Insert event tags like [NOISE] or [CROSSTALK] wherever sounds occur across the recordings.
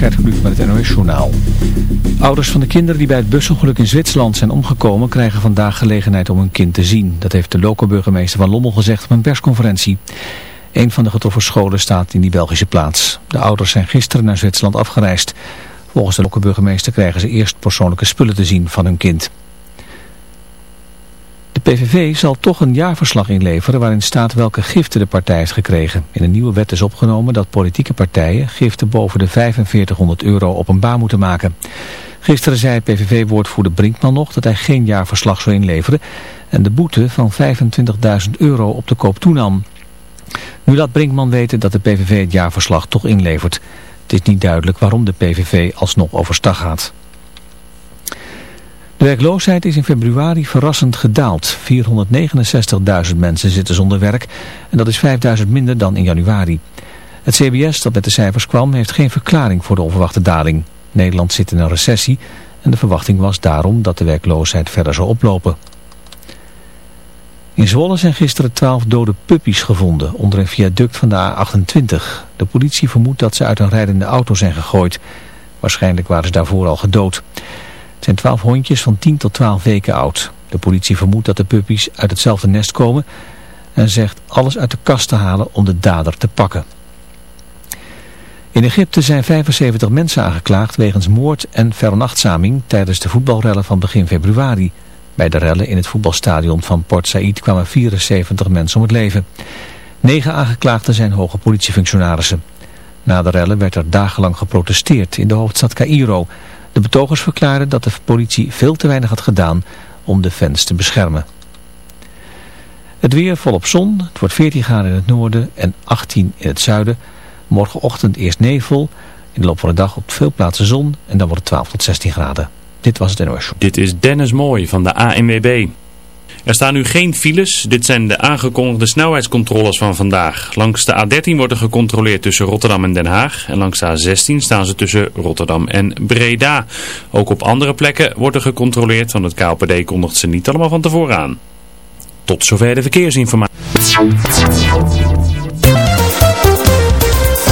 Gert Kluk met het NOS Journaal. Ouders van de kinderen die bij het busongeluk in Zwitserland zijn omgekomen... krijgen vandaag gelegenheid om hun kind te zien. Dat heeft de lokale burgemeester van Lommel gezegd op een persconferentie. Een van de getroffen scholen staat in die Belgische plaats. De ouders zijn gisteren naar Zwitserland afgereisd. Volgens de lokale burgemeester krijgen ze eerst persoonlijke spullen te zien van hun kind. PVV zal toch een jaarverslag inleveren waarin staat welke giften de partij heeft gekregen. In een nieuwe wet is opgenomen dat politieke partijen giften boven de 4500 euro openbaar moeten maken. Gisteren zei PVV-woordvoerder Brinkman nog dat hij geen jaarverslag zou inleveren en de boete van 25.000 euro op de koop toenam. Nu laat Brinkman weten dat de PVV het jaarverslag toch inlevert. Het is niet duidelijk waarom de PVV alsnog overstag gaat. De werkloosheid is in februari verrassend gedaald. 469.000 mensen zitten zonder werk en dat is 5.000 minder dan in januari. Het CBS dat met de cijfers kwam heeft geen verklaring voor de onverwachte daling. Nederland zit in een recessie en de verwachting was daarom dat de werkloosheid verder zou oplopen. In Zwolle zijn gisteren 12 dode puppies gevonden onder een viaduct van de A28. De politie vermoedt dat ze uit een rijdende auto zijn gegooid. Waarschijnlijk waren ze daarvoor al gedood. Het zijn twaalf hondjes van 10 tot 12 weken oud. De politie vermoedt dat de puppies uit hetzelfde nest komen en zegt alles uit de kast te halen om de dader te pakken. In Egypte zijn 75 mensen aangeklaagd wegens moord en vernachtzaming tijdens de voetbalrellen van begin februari. Bij de rellen in het voetbalstadion van Port Said kwamen 74 mensen om het leven. Negen aangeklaagden zijn hoge politiefunctionarissen. Na de rellen werd er dagenlang geprotesteerd in de hoofdstad Cairo... De betogers verklaarden dat de politie veel te weinig had gedaan om de fans te beschermen. Het weer volop zon. Het wordt 14 graden in het noorden en 18 in het zuiden. Morgenochtend eerst nevel. In de loop van de dag op veel plaatsen zon. En dan wordt het 12 tot 16 graden. Dit was het NOS Dit is Dennis Mooij van de ANWB. Er staan nu geen files. Dit zijn de aangekondigde snelheidscontroles van vandaag. Langs de A13 wordt er gecontroleerd tussen Rotterdam en Den Haag. En langs de A16 staan ze tussen Rotterdam en Breda. Ook op andere plekken wordt er gecontroleerd, want het KLPD kondigt ze niet allemaal van tevoren aan. Tot zover de verkeersinformatie.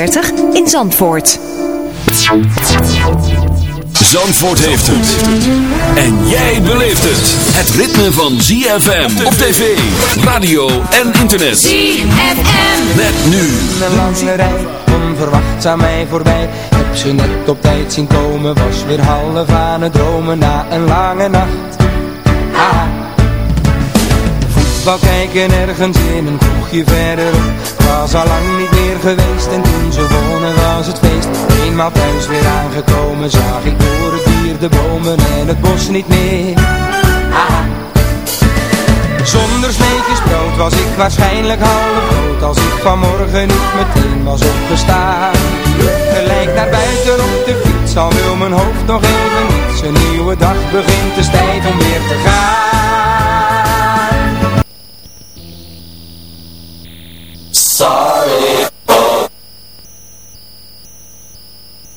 in Zandvoort. Zandvoort heeft het. En jij beleeft het. Het ritme van ZFM op tv, radio en internet. ZFM. Met nu. Een lange rij, onverwachts aan mij voorbij. Heb ze net op tijd zien komen, was weer half aan het dromen na een lange nacht. Ah. Voetbal kijken ergens in een kroegje verderop. Was al lang niet meer geweest en toen ze wonen was het feest. Eenmaal thuis weer aangekomen zag ik door het dier de bomen en het bos niet meer. Zonder sneetjes brood was ik waarschijnlijk half dood Als ik vanmorgen niet meteen was opgestaan Gelijk naar buiten op de fiets Al wil mijn hoofd nog even niets Een nieuwe dag begint, het is tijd om weer te gaan Sorry.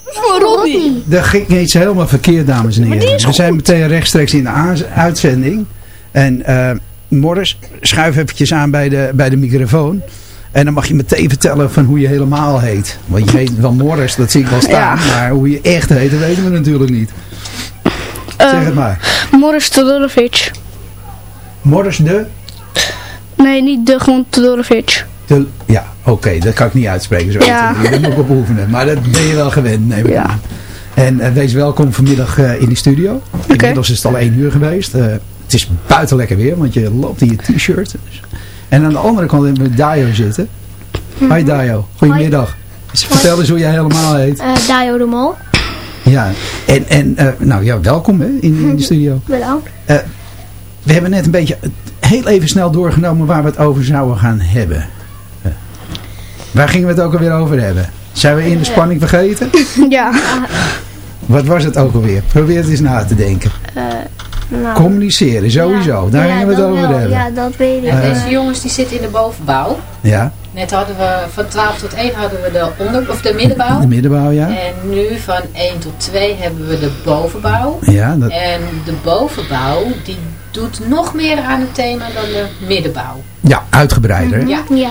Voor. Dat ging iets helemaal verkeerd, dames en heren. We zijn meteen rechtstreeks in de uitzending. En eh, Morris, schuif eventjes aan bij de, bij de microfoon. En dan mag je meteen vertellen van hoe je helemaal heet. Want je heet wel Morris, dat zie ik wel staan. Maar hoe je echt heet, dat weten we natuurlijk niet. zeg het maar. Morris Todorovic. Morris de... Nee, niet de, gewoon Todorovic. De ja, oké, dat kan ik niet uitspreken. Zo Ja. Daar moet ik op oefenen. Maar dat ben je wel gewend, neem ik Ja. aan. En eh, wees welkom vanmiddag eh, in de studio. Inmiddels is het al één uur geweest. Eh, het is buiten lekker weer, want je loopt in je t-shirt. En aan de andere kant hebben we Dayo zitten. Hoi Dayo, goedemiddag. Dus vertel eens hoe jij helemaal heet. Dayo de Mol. Ja, en, en nou ja, welkom hè, in, in de [LAUGHS] studio. Bedankt. We hebben net een beetje heel even snel doorgenomen waar we het over zouden gaan hebben. Waar gingen we het ook alweer over hebben? Zijn we in de spanning vergeten? [LAUGHS] Ja. Wat was het ook alweer? Probeer het eens na te denken. Eh, nou, Communiceren, sowieso. Daar ja, gingen we het over wel. hebben. Ja, dat weet ik. Eh, Deze jongens die zitten in de bovenbouw. Ja, Net hadden we van 12 tot 1 hadden we de, onder, of de middenbouw. de middenbouw, ja. En nu van 1 tot 2 hebben we de bovenbouw. Ja, dat, En de bovenbouw die doet nog meer aan het thema dan de middenbouw. ja uitgebreider. Ja. Ja.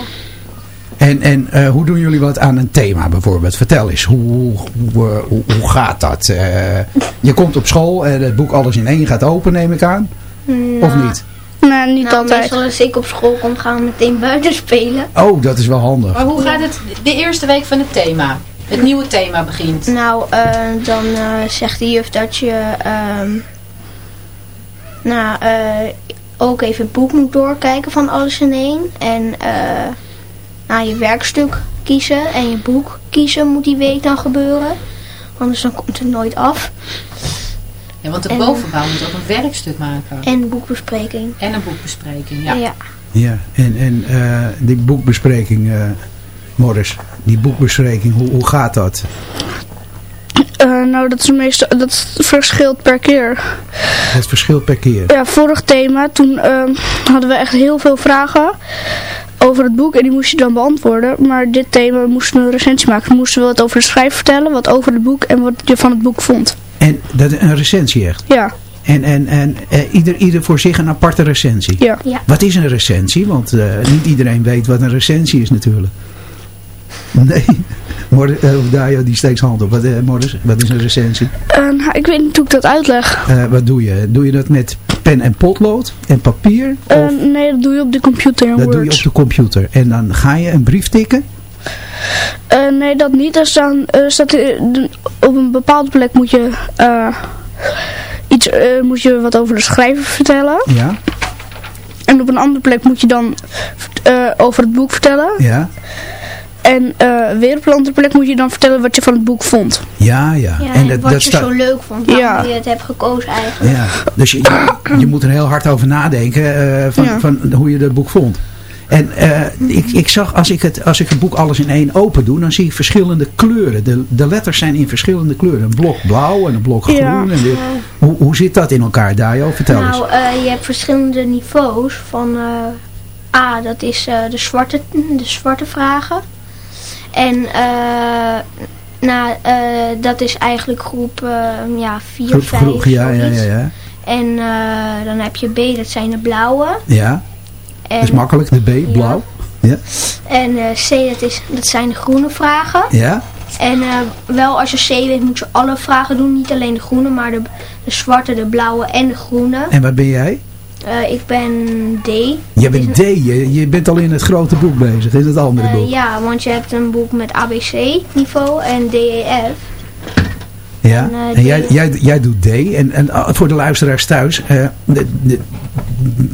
En, en eh, hoe doen jullie wat aan een thema bijvoorbeeld? Vertel eens, hoe, hoe, hoe, eh, hoe, gaat dat? Eh, je komt op school en het boek Alles in één gaat open, neem ik aan. Of Nou, niet? Nee, niet Nou, altijd. meestal als ik op school kom, gaan we meteen buiten spelen. Oh, dat is wel handig. Maar hoe gaat het de eerste week van het thema? Het nieuwe thema begint. Nou, eh, dan eh, zegt de juf dat je ehm, nou, eh, ook even het boek moet doorkijken van alles in één. En eh nou, je werkstuk kiezen en je boek kiezen moet die week dan gebeuren. Anders dan komt het nooit af. Ja, want de En- bovenbouw moet ook een werkstuk maken. En boekbespreking. En een boekbespreking, ja. ja. Ja, en, en eh, die boekbespreking, eh, Morris, die boekbespreking, hoe, hoe gaat dat? Eh, nou, dat is meestal, dat verschilt per keer. Het verschilt per keer. Ja, vorig thema, toen ehm, hadden we echt heel veel vragen over het boek en die moest je dan beantwoorden. Maar dit thema moesten we een recensie maken. We moesten wat over de schrijver vertellen, wat over het boek en wat je van het boek vond. En dat een recensie echt. Ja, En, en, en eh, ieder, ieder voor zich een aparte recensie. ja. Ja. Wat is een recensie? Want eh, niet iedereen weet wat een recensie is natuurlijk. Nee. Morris, eh, Dario die steekt hand op. Wat, Morris, wat is een recensie? Eh, nou, ik weet niet hoe ik dat uitleg. Wat doe je? Doe je dat met pen en potlood en papier? Of nee, dat doe je op de computer dat Word. doe je op de computer. En dan ga je een brief tikken? Nee, dat niet. Er staat, op een bepaalde plek moet je, iets, eh, moet je wat over de schrijver vertellen. Ja. En op een andere plek moet je dan over het boek vertellen. Ja. En eh, weer op een andere plek moet je dan vertellen wat je van het boek vond. Ja, ja. Ja, en dat, wat dat je zo leuk vond, waarom Ja. je het hebt gekozen eigenlijk. Ja, dus je, je, je moet er heel hard over nadenken eh, van, Ja. van hoe je dat boek vond. En eh, ik, ik zag, als ik, het, als ik het boek alles in één open doe, dan zie ik verschillende kleuren. De, de letters zijn in verschillende kleuren. Een blok blauw en een blok groen. Ja. En dit. Hoe, hoe zit dat in elkaar, Dajo? Vertel eens. Nou, eh, je hebt verschillende niveaus van eh, A, dat is eh, de, zwarte, de zwarte vragen. En eh, nou, eh, dat is eigenlijk groep eh, ja, 4, Groep- 5, groep- ja, ja, ja, ja. En eh, dan heb je B, dat zijn de blauwe. Ja, En, dat is makkelijk. De B, blauw. Ja, en C, dat, is, dat zijn de groene vragen. ja. En wel als je C weet moet je alle vragen doen. Niet alleen de groene, maar de, de zwarte, de blauwe en de groene. En wat ben jij? Eh, ik ben D. Jij bent D. Je, je bent al in het grote boek bezig. In het andere Eh, boek. ja, want je hebt een boek met ABC niveau en DEF. Ja, En, eh, en jij, D. jij, jij doet D. En, en voor de luisteraars thuis, de- de-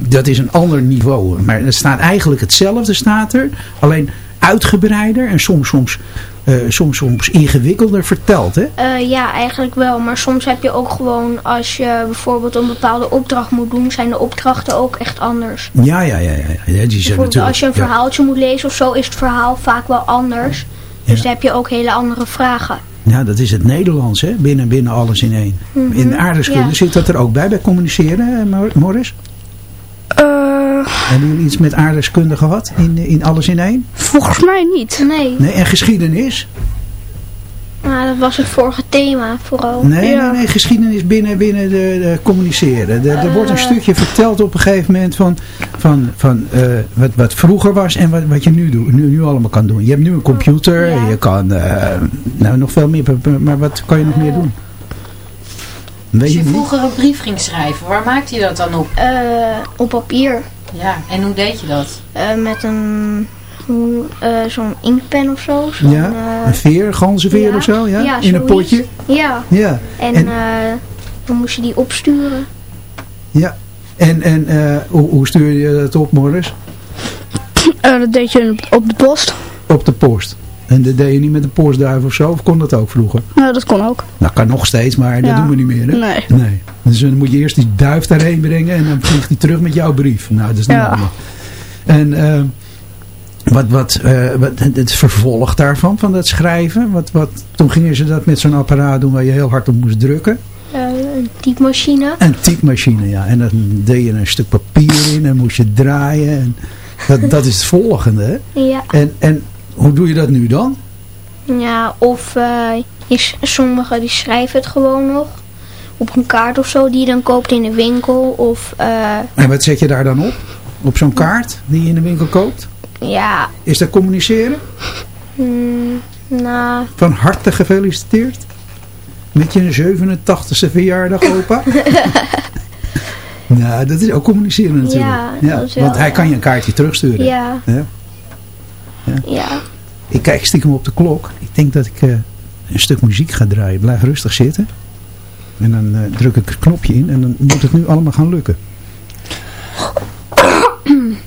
dat is een ander niveau. Maar het staat eigenlijk hetzelfde, staat er. Alleen uitgebreider en soms, soms, eh, soms, soms ingewikkelder verteld. Hè? Eh, ja, eigenlijk wel. Maar soms heb je ook gewoon, als je bijvoorbeeld een bepaalde opdracht moet doen, zijn de opdrachten ook echt anders. Ja, ja, ja. ja, die zijn natuurlijk, als je een ja. verhaaltje moet lezen of zo, is het verhaal vaak wel anders. Dus Ja. dan heb je ook hele andere vragen. Ja, dat is het Nederlands, hè? Binnen, binnen alles in één. Mhm, In de aardrijkskunde zit dat er ook bij, bij communiceren, eh, Mor- Morris? Hebben jullie iets met aardrijkskunde gehad? In, in alles in één? volgens mij niet. Nee. Nee, en geschiedenis? Nou, dat was het vorige thema vooral. Nee, nee, nee, geschiedenis binnen, binnen de, de communiceren. Er, er wordt een Eh. stukje verteld op een gegeven moment van, van, van eh, wat, wat vroeger was en wat, wat je nu, doet, nu, nu allemaal kan doen. Je hebt nu een computer, je kan eh, nou, nog veel meer, maar wat kan je nog meer doen? Weet Als je niet? vroeger een brief ging schrijven, waar maakte je dat dan op? Eh, op papier. Ja, en hoe deed je dat? Eh, met een eh, zo'n inkpen of zo. Ja, eh, een veer, ganzenveer ja, of zo, ja? ja, In een potje? Ja. Ja. En, En- eh, dan moest je die opsturen. Ja. En, en eh, hoe, hoe stuur je dat op, Morris? Eh, dat deed je op- op de post. Op de post. En dat deed je niet met een postduif of zo? Of kon dat ook vroeger? Nou, dat kon ook. Nou, kan nog steeds, maar dat doen we niet meer, hè? Nee. nee. Dus dan moet je eerst die duif daarheen brengen en dan vliegt hij terug met jouw brief. Nou, dat is niet Ja. handig. En eh, wat, wat, eh, wat het- vervolg daarvan, van dat schrijven. Wat, wat, toen gingen ze dat met zo'n apparaat doen waar je heel hard op moest drukken. Eh, een typemachine. Een typemachine, ja. En dan deed je een stuk papier in en moest je draaien. En dat, dat is het volgende, hè? Ja. En, en hoe doe je dat nu dan? Ja, of je s- sommigen die schrijven het gewoon nog. Op een kaart of zo die je dan koopt in de winkel. Of eh, En wat zet je daar dan op? Op zo'n kaart die je in de winkel koopt? ja, Is dat communiceren? mm, nou, Van harte gefeliciteerd. Met je 87e verjaardag, opa. [LAUGHS] nou, dat is ook communiceren natuurlijk. Ja, dat is wel, want hij ja. kan je een kaartje terugsturen. ja, Ja. Ja. Ik kijk stiekem op de klok. Ik denk dat ik eh, een stuk muziek ga draaien. Blijf rustig zitten. En dan eh, druk ik het knopje in en dan moet het nu allemaal gaan lukken. [CLEARS THROAT]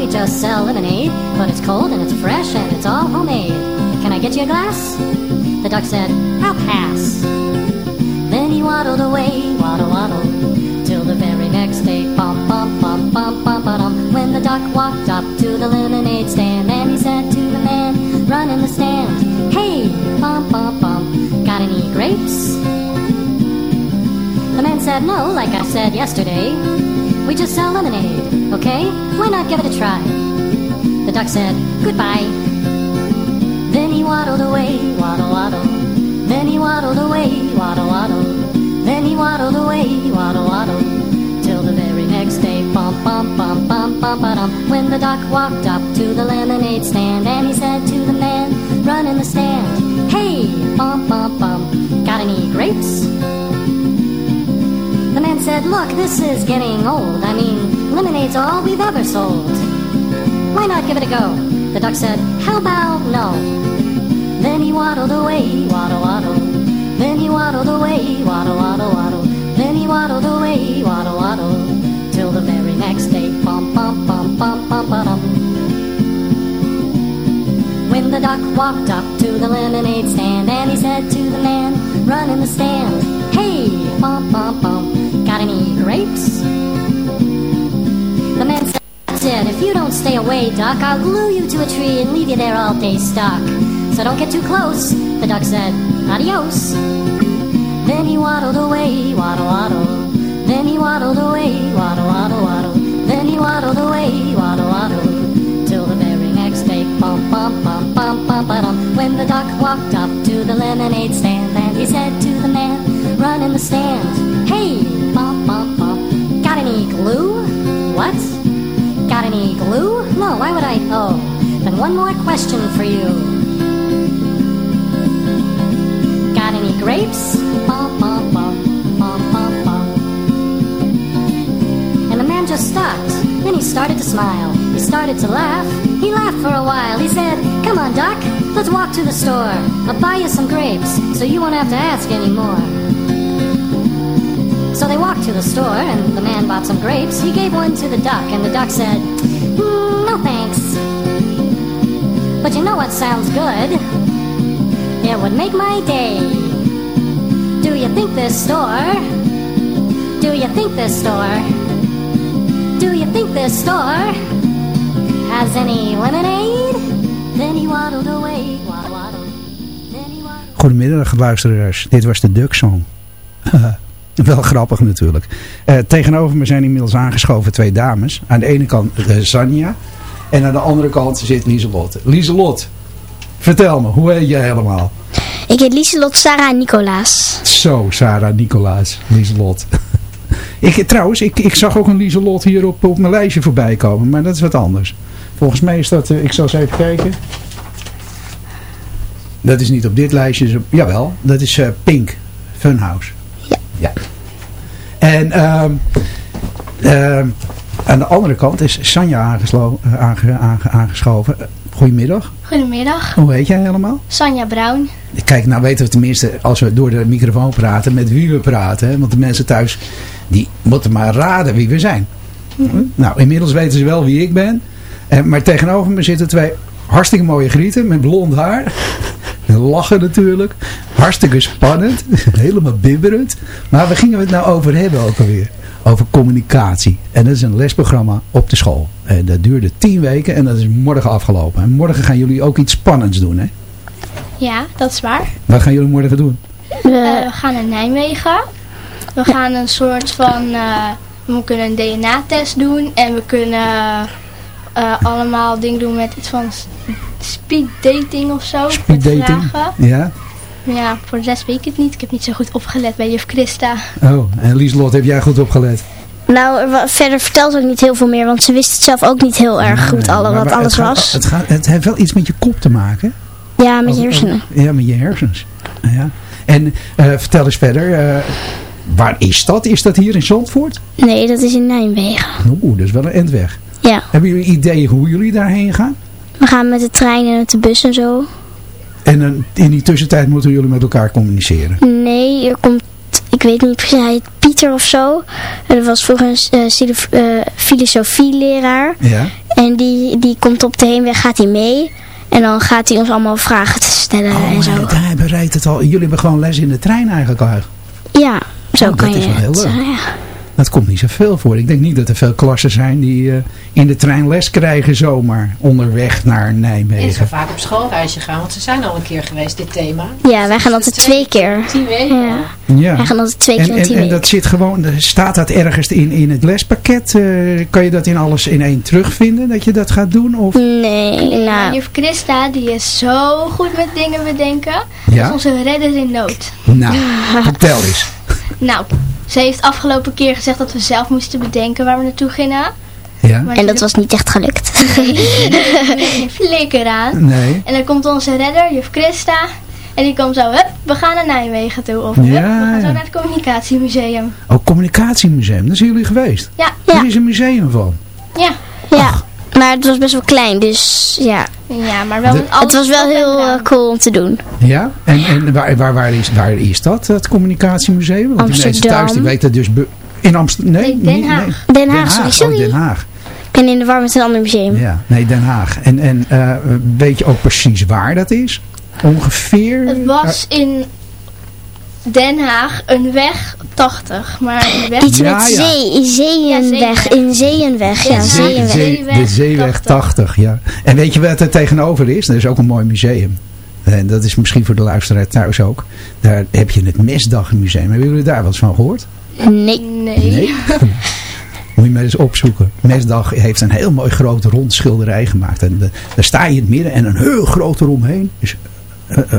we just sell lemonade, but it's cold and it's fresh and it's all homemade. Can I get you a glass? The duck said, I'll pass. Then he waddled away, waddle, waddle, till the very next day. Bum, bum, bum, bum, bum, ba-dum. When the duck walked up to the lemonade stand, and he said to the man running the stand, Hey, bum, bum, bum, got any grapes? The man said, No, like I said yesterday. We just sell lemonade, okay? Why not give it a try? The duck said, Goodbye. Then he waddled away, waddle, waddle. Then he waddled away, waddle, waddle. Then he waddled away, waddle, waddle. Till the very next day, bum, bum, bum, bum, bum, ba-dum. When the duck walked up to the lemonade stand, and he said to the man running the stand, Hey, bum, bum, bum, got any grapes? The man said, Look, this is getting old. I mean, lemonade's all we've ever sold. Why not give it a go? The duck said, How about no? Then he waddled away, waddle, waddle. Then he waddled away, waddle, waddle, waddle. Then he waddled away, waddle, waddle. Till the very next day, bum, bum, bum, bum, bum, ba-dum. When the duck walked up to the lemonade stand and he said to the man running the stand, Hey, bum, bum, bum, got any grapes? That's it, if you don't stay away, duck, I'll glue you to a tree and leave you there all day stuck. So don't get too close, the duck said, Adios. Then he waddled away, waddle, waddle. Then he waddled away, waddle, waddle, waddle. Then he waddled away, waddle, waddle. Till the very next day, bum, bum, bum, bum, bum, ba-dum. When the duck walked up to the lemonade stand, and he said to the man running the stand, Hey, bum, bum, bum, got any glue? What? Glue? No, why would I? Oh, then one more question for you. Got any grapes? And the man just stopped. Then he started to smile. He started to laugh. He laughed for a while. He said, Come on, Doc, let's walk to the store. I'll buy you some grapes so you won't have to ask anymore. They walked to the store, and the man bought some grapes. He gave one to the duck, and the duck said, "Mm, No thanks. But you know what sounds good? It would make my day. Do you think this store? Do you think this store? Do you think this store has any lemonade? Then he waddled away, waddle, waddle. Goedemiddag luisteraars, dit was de Duck Song. [LAUGHS] [LAUGHS] Wel grappig natuurlijk. Eh, tegenover me zijn inmiddels aangeschoven twee dames. Aan de ene kant Sanja. En aan de andere kant zit Lieselot. Lieselot, vertel me, hoe heet jij helemaal? Ik heet Lieselot Sarah Nicolaas. Zo, Sarah Nicolaas, Lieselot. [LAUGHS] ik, trouwens, ik, ik zag ook een Lieselot hier op, op mijn lijstje voorbij komen. Maar dat is wat anders. Volgens mij is dat, eh, ik zal eens even kijken. Dat is niet op dit lijstje. jawel, dat is eh, Pink Funhouse. Ja. ja. En ehm, ehm, aan de andere kant is Sanja eh, aange- aange- aangeschoven. Goedemiddag. Goedemiddag, Hoe heet jij helemaal? Sanja Brown. Kijk, nou weten we tenminste, als we door de microfoon praten, met wie we praten. Hè? Want de mensen thuis, die moeten maar raden wie we zijn. Nou, inmiddels weten ze wel wie ik ben. Eh, maar tegenover me zitten twee hartstikke mooie grieten met blond haar. En Lachen natuurlijk. Hartstikke spannend. [LAUGHS] Helemaal bibberend. Maar waar gingen we het nou over hebben ook alweer? Over communicatie. En dat is een lesprogramma op de school. En dat duurde tien weken en dat is morgen afgelopen. En morgen gaan jullie ook iets spannends doen, hè? Ja, dat is waar. Wat gaan jullie morgen doen? Eh, we gaan naar Nijmegen. We gaan een soort van... eh, we kunnen een DNA-test doen. En we kunnen eh, allemaal dingen doen met iets van speed dating of zo. Speed dating? vragen. Ja. Ja, voor de rest weet ik het niet. Ik heb niet zo goed opgelet bij juf Christa. Oh, en Lieslot, heb jij goed opgelet? Nou, er verder vertelt ze ook niet heel veel meer, want ze wist het zelf ook niet heel erg goed, alle, wat alles het gaat- was. Het, gaat, het heeft wel iets met je kop te maken. Ja, met je hersenen. Ja, met je hersens. Ja. En eh, vertel eens verder, eh, waar is dat? Is dat hier in Zandvoort? Nee, dat is in Nijmegen. Oeh, dat is wel een endweg. Ja. Hebben jullie ideeën hoe jullie daarheen gaan? We gaan met de trein en met de bus en zo. En eh, in die tussentijd moeten jullie met elkaar communiceren. Nee, er komt, ik weet niet precies, hij heet Pieter of zo. En dat was vroeger een eh, eh, filosofieleraar. Ja. En die, die komt op de heenweg, gaat hij mee. En dan gaat hij ons allemaal vragen te stellen Oh, en zo. maar hij bereidt het al. Jullie hebben gewoon les in de trein eigenlijk al. Ja, zo Oh, kan dat je is wel heel leuk. ja. Dat komt niet zoveel voor. Ik denk niet dat er veel klassen zijn die eh, in de trein les krijgen zomaar onderweg naar En ze Nijmegen. vaak op schoolreisje gaan, want ze zijn al een keer geweest, dit thema. Ja, wij gaan altijd twee keer. Tien weken. Ja. Ja. Wij gaan altijd twee keer en, dat zit gewoon, staat dat ergens in, in het lespakket? Eh, kan je dat in alles in één terugvinden, dat je dat gaat doen? Of? Nee, nou... Juf Christa, die is zo goed met dingen bedenken. Ja? Dat is onze redder in nood. Nou, [LAUGHS] vertel eens. Nou, ze heeft afgelopen keer gezegd dat we zelf moesten bedenken waar we naartoe gingen. Ja? Maar En dat was niet echt gelukt. geen [LAUGHS] flikker aan. Nee. En dan komt onze redder, juf Christa. En die komt zo, hup, we gaan naar Nijmegen toe. Of hup, Ja, we gaan zo ja. naar het communicatiemuseum. Oh, communicatiemuseum, daar zijn jullie geweest. Ja. Er is een museum van. Ja. Ja, maar het was best wel klein, dus ja. Ja, maar wel De- Het was wel heel eh, cool om te doen. Ja? En, en waar, waar, waar, is, waar is dat, het communicatiemuseum? Want die mensen Amsterdam. thuis die weten dus... In Amsterdam? Nee, Nee, Den niet- Haag. Nee. Den Haag, sorry, sorry. Oh, Den Haag. Ik ben in de war met een ander museum. Ja, nee, Den Haag. En, en eh, weet je ook precies waar dat is? Ongeveer? Het was in Den Haag een weg 80. Maar die weg... Iets Ja, met ja. zee, Zeeënweg, in Zeeënweg, ja, De, Zeeënweg. zee, de Zeeweg 80, ja. En weet je wat er tegenover is? Er is ook een mooi museum. En dat is misschien voor de luisteraar thuis ook. Daar heb je het Mesdagmuseum. Hebben jullie daar eens van gehoord? Nee. Nee. [LAUGHS] Moet je maar eens opzoeken. Mesdag heeft een heel mooi groot rond schilderij gemaakt. En de- daar sta je in het midden en een heel groot eromheen. Dus,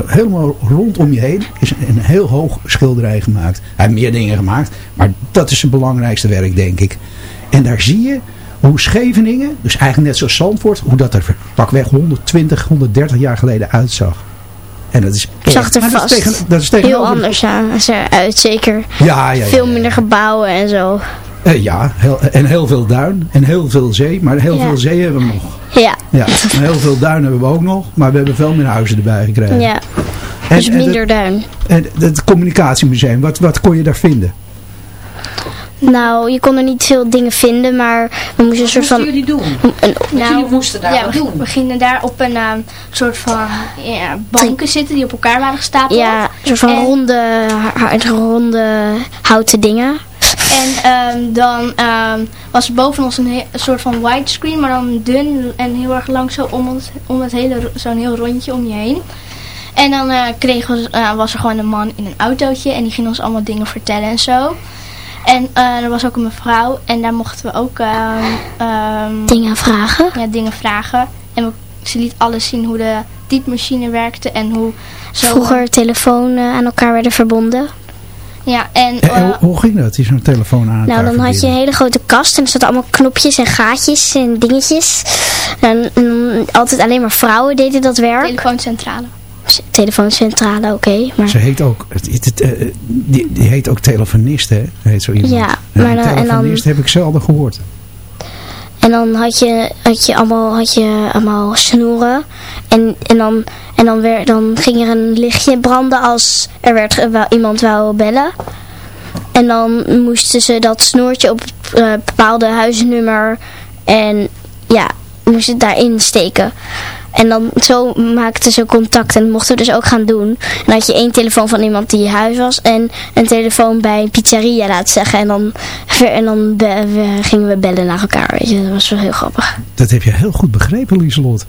helemaal rondom je heen is een heel hoog schilderij gemaakt. Hij heeft meer dingen gemaakt, maar dat is zijn belangrijkste werk, denk ik. En daar zie je hoe Scheveningen, dus eigenlijk net zoals Zandvoort, hoe dat er pakweg 120, 130 jaar geleden uitzag. En dat is echt- Zag er maar dat is vast tegen- dat is heel anders aan, uit, zeker. Ja, ja, ja. Veel minder gebouwen en zo. Eh, ja, heel, en heel veel duin en heel veel zee. Maar heel Ja. veel zee hebben we nog. Ja, Ja, en heel veel duin hebben we ook nog. Maar we hebben veel meer huizen erbij gekregen. ja. En- Dus en minder dat- duin. En het communicatiemuseum, wat, wat kon je daar vinden? Nou, je kon er niet veel dingen vinden, maar we moesten een soort van... jullie doen? Een, Nou, jullie moesten daar ja, wat we, doen. we gingen daar op een ehm, soort van ja, banken zitten die op elkaar waren gestapeld. ja, een soort van En- ronde, ronde houten dingen. En ehm, dan ehm, was er boven ons een, een soort van widescreen, maar dan dun en heel erg lang zo om, het, om het hele, zo'n heel rondje om je heen. En dan eh, kregen we, eh, was er gewoon een man in een autootje en die ging ons allemaal dingen vertellen en zo. En eh, er was ook een mevrouw en daar mochten we ook ehm, Dingen vragen. ja, dingen vragen. En we, ze liet alles zien hoe de typemachine werkte en hoe zo... Vroeger telefoon aan elkaar werden verbonden. Ja, en... En, en eh, hoe, hoe ging dat? Die zo'n telefoon aan Nou, dan had je een hele grote kast en er zaten allemaal knopjes en gaatjes en dingetjes. En, en altijd alleen maar vrouwen deden dat werk. telefooncentrale. Telefooncentrale, oké. maar Ze heet ook, het, het, het, eh, die, die heet ook telefonist, hè? Heet zo iemand. Ja, En maar dan- en dan- telefonist heb ik zelden gehoord. En dan had je, had je, allemaal, had je allemaal snoeren. En, en, dan, en dan, werd, dan ging er een lichtje branden als er werd, wel iemand wou bellen. En dan moesten ze dat snoertje op het eh, bepaalde huisnummer en ja, moesten het daarin steken. En dan zo maakten ze contact en dat mochten we dus ook gaan doen. En dan had je één telefoon van iemand die huis was en een telefoon bij een pizzeria laten zeggen. En dan, en dan be- we- gingen we bellen naar elkaar, weet je. Dat was wel heel grappig. Dat heb je heel goed begrepen, Lieselot.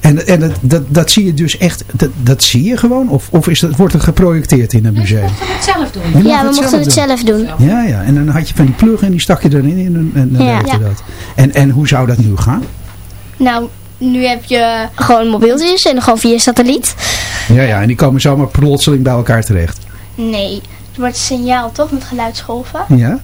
En, en dat, dat, dat zie je dus echt, dat, dat zie je gewoon? Of, of is dat, wordt het geprojecteerd in een museum? het zelf doen. Je ja, we het mochten zelf het zelf doen. Ja, ja. En dan had je van die plug en die stak je erin en, en dan Ja. werkte Ja. dat. En, en hoe zou dat nu gaan? Nou, nu heb je... Gewoon mobieltjes en gewoon via satelliet. Ja, ja. En die komen zomaar plotseling bij elkaar terecht. Nee, het wordt signaal toch met geluidsgolven. Ja?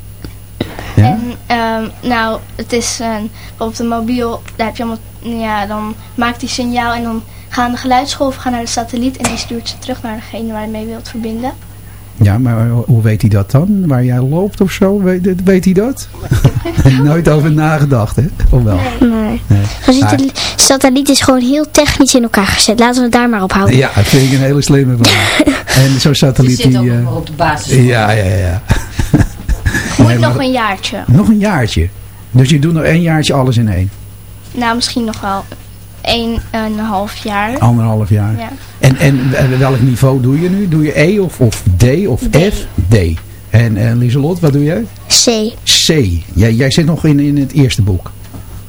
Ja? En ehm, nou, het is een, op de mobiel, daar heb je allemaal, ja, dan maakt die signaal en dan gaan de geluidsgolven gaan naar de satelliet en die stuurt ze terug naar degene waar je mee wilt verbinden. Ja, maar hoe weet hij dat dan? Waar jij loopt of zo? Weet, weet hij dat? [LAUGHS] Nooit over nagedacht, hè? Of wel? Nee. Nee. Zo'n Maar- satelliet- satelliet is gewoon heel technisch in elkaar gezet. Laten we het daar maar op houden. ja, dat vind ik een hele slimme van. [LAUGHS] en zo'n satelliet Die zit ook die... eh, op de basis. ja, ja, ja. [LAUGHS] Moet Nee, nog een jaartje. Nog een jaartje. Dus je doet nog één jaartje alles in één. Nou, misschien nog wel één en een half jaar. Anderhalf jaar. Ja. En, en welk niveau doe je nu? Doe je E of, of D of F? D. En, en Lieselot, wat doe jij? C. C. Jij, jij zit nog in, in het eerste boek.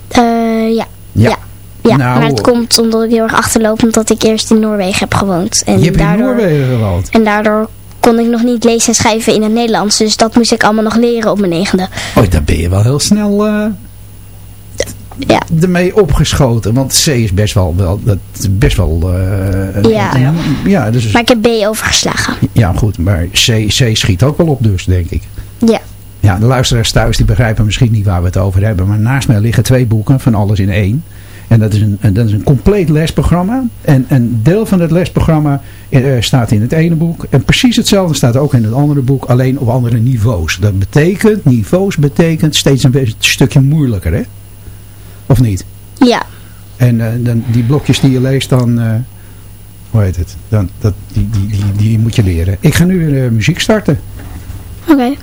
Eh, ja. Ja. Ja, Nou, maar het komt omdat ik heel erg achterloop omdat ik eerst in Noorwegen heb gewoond. En je hebt in daardoor, Noorwegen gewoond. En daardoor kon ik nog niet lezen en schrijven in het Nederlands. Dus dat moest ik allemaal nog leren op mijn negende. Oh, daar ben je wel heel snel eh, Ja. ermee opgeschoten. Want C is best wel, wel, dat best wel... eh, Ja. ja, dus, Maar ik heb B overgeslagen. ja, goed. Maar C, C schiet ook wel op dus, denk ik. Ja. Ja, de luisteraars thuis die begrijpen misschien niet waar we het over hebben. Maar naast mij liggen twee boeken van Alles in één. En dat is een, en dat is een compleet lesprogramma. En een deel van het lesprogramma eh, staat in het ene boek. En precies hetzelfde staat ook in het andere boek. Alleen op andere niveaus. Dat betekent, niveaus betekent steeds een beetje- stukje moeilijker. Hè? Of niet? Ja. En eh, dan, die blokjes die je leest dan... eh, hoe heet het? Dan, dat, die, die, die, die moet je leren. Ik ga nu weer eh, muziek starten. Oké.